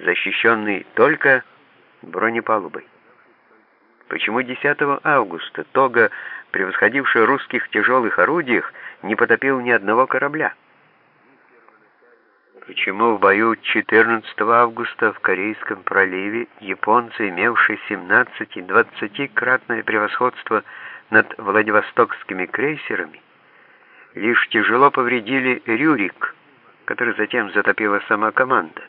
защищенный только бронепалубой. Почему 10 августа Тога, превосходивший русских тяжелых орудиях, не потопил ни одного корабля? Почему в бою 14 августа в Корейском проливе японцы, имевшие 17 и 20-кратное превосходство над Владивостокскими крейсерами, лишь тяжело повредили «Рюрик», который затем затопила сама команда?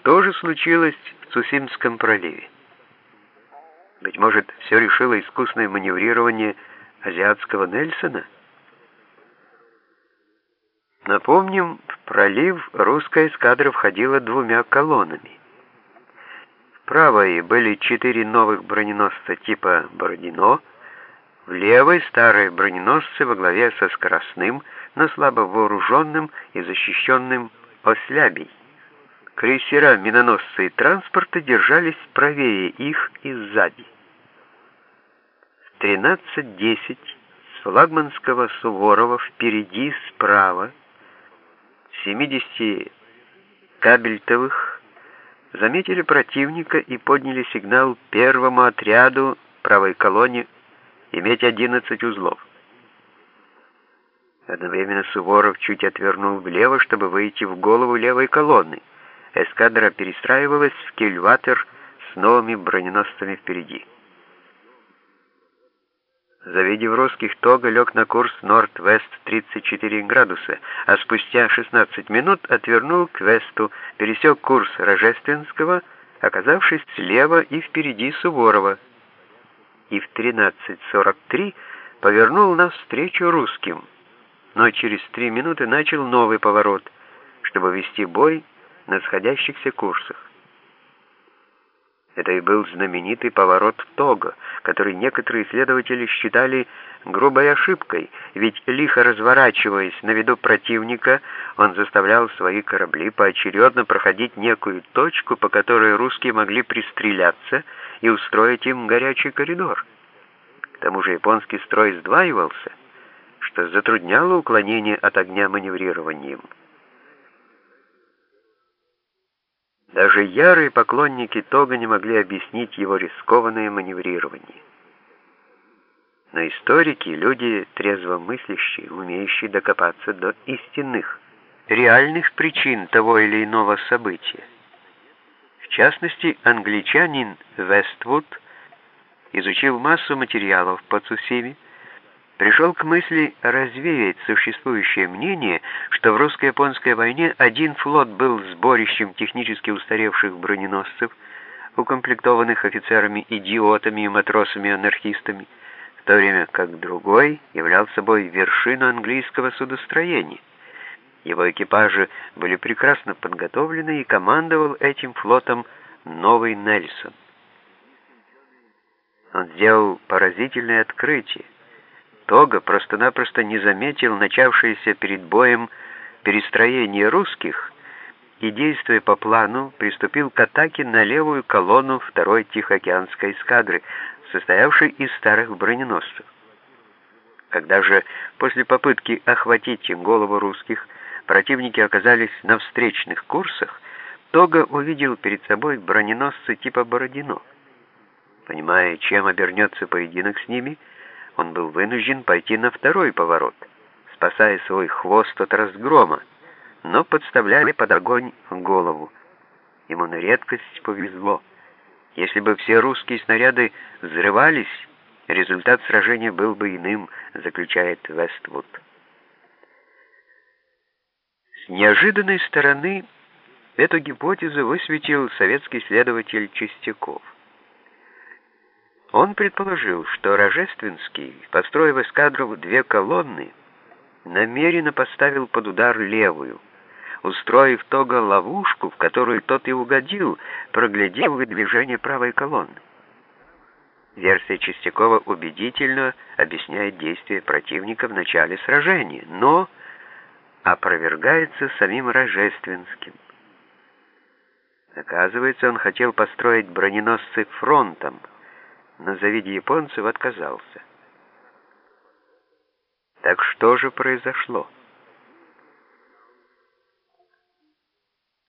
Что же случилось в Цусимском проливе? Быть может, все решило искусное маневрирование азиатского Нельсона? Напомним, в пролив русская эскадра входила двумя колоннами. В правой были четыре новых броненосца типа «Бородино», в левой старые броненосцы во главе со скоростным, но слабо вооруженным и защищенным «Ослябей». Крейсера, миноносцы и транспорты держались правее их и сзади. В 13.10 с флагманского Суворова впереди справа 70 кабельтовых заметили противника и подняли сигнал первому отряду правой колонии иметь 11 узлов. Одновременно Суворов чуть отвернул влево, чтобы выйти в голову левой колонны. Эскадра перестраивалась в кильватер с новыми броненосцами впереди. Завидев русских, Тога лег на курс Норд-Вест 34 градуса, а спустя 16 минут отвернул к весту, пересек курс Рожественского, оказавшись слева и впереди Суворова, и в 13.43 повернул навстречу русским, но через три минуты начал новый поворот, чтобы вести бой на сходящихся курсах. Это и был знаменитый поворот Того, который некоторые исследователи считали грубой ошибкой, ведь лихо разворачиваясь на виду противника, он заставлял свои корабли поочередно проходить некую точку, по которой русские могли пристреляться и устроить им горячий коридор. К тому же японский строй сдваивался, что затрудняло уклонение от огня маневрированием. Даже ярые поклонники Тога не могли объяснить его рискованное маневрирование. Но историки — люди трезвомыслящие, умеющие докопаться до истинных, реальных причин того или иного события. В частности, англичанин Вествуд изучил массу материалов по Цусиме, пришел к мысли развеять существующее мнение, что в русско-японской войне один флот был сборищем технически устаревших броненосцев, укомплектованных офицерами-идиотами и матросами-анархистами, в то время как другой являл собой вершину английского судостроения. Его экипажи были прекрасно подготовлены, и командовал этим флотом новый Нельсон. Он сделал поразительное открытие. Тога просто-напросто не заметил начавшееся перед боем перестроение русских и, действуя по плану, приступил к атаке на левую колонну второй Тихоокеанской эскадры, состоявшей из старых броненосцев. Когда же после попытки охватить голову русских противники оказались на встречных курсах, Тога увидел перед собой броненосцы типа Бородино. Понимая, чем обернется поединок с ними, он был вынужден пойти на второй поворот, спасая свой хвост от разгрома, но подставляли под огонь голову. Ему на редкость повезло. Если бы все русские снаряды взрывались, результат сражения был бы иным, заключает Вествуд. С неожиданной стороны эту гипотезу высветил советский следователь Чистяков. Он предположил, что Рожественский, построив эскадру две колонны, намеренно поставил под удар левую, устроив Тога ловушку, в которую тот и угодил, проглядев выдвижение правой колонны. Версия Чистякова убедительно объясняет действия противника в начале сражения, но опровергается самим Рожественским. Оказывается, он хотел построить броненосцы фронтом, но, завидя японцев, отказался. Так что же произошло?